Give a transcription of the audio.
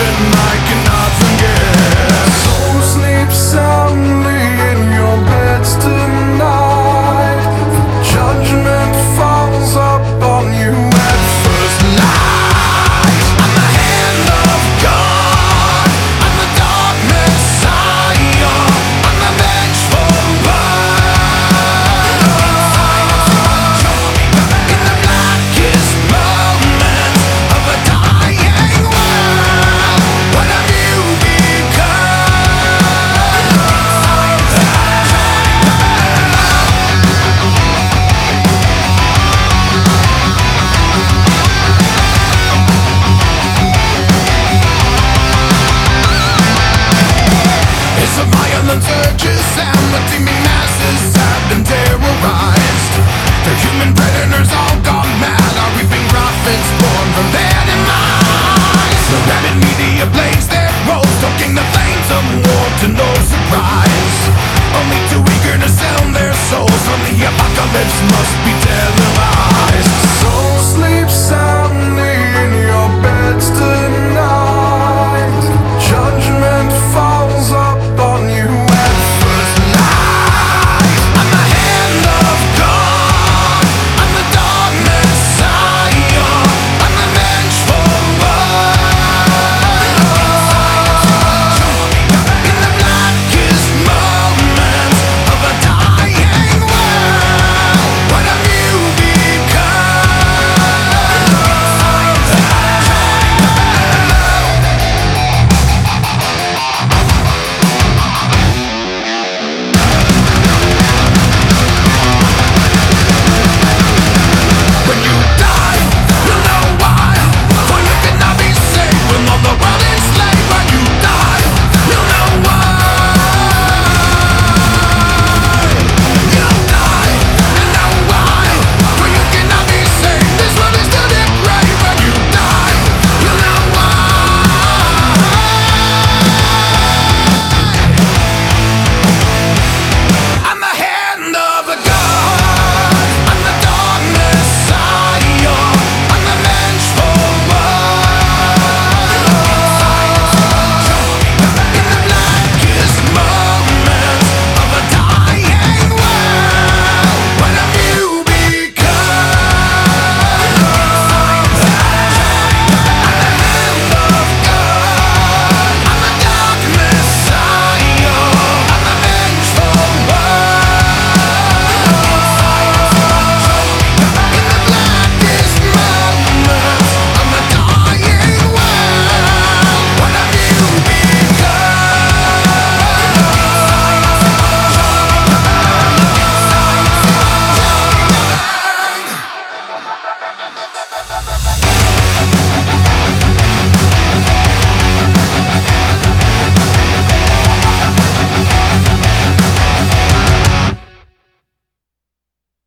of it. someone to no surprise. Only too eager to sound their souls. On the apocalypse must be telling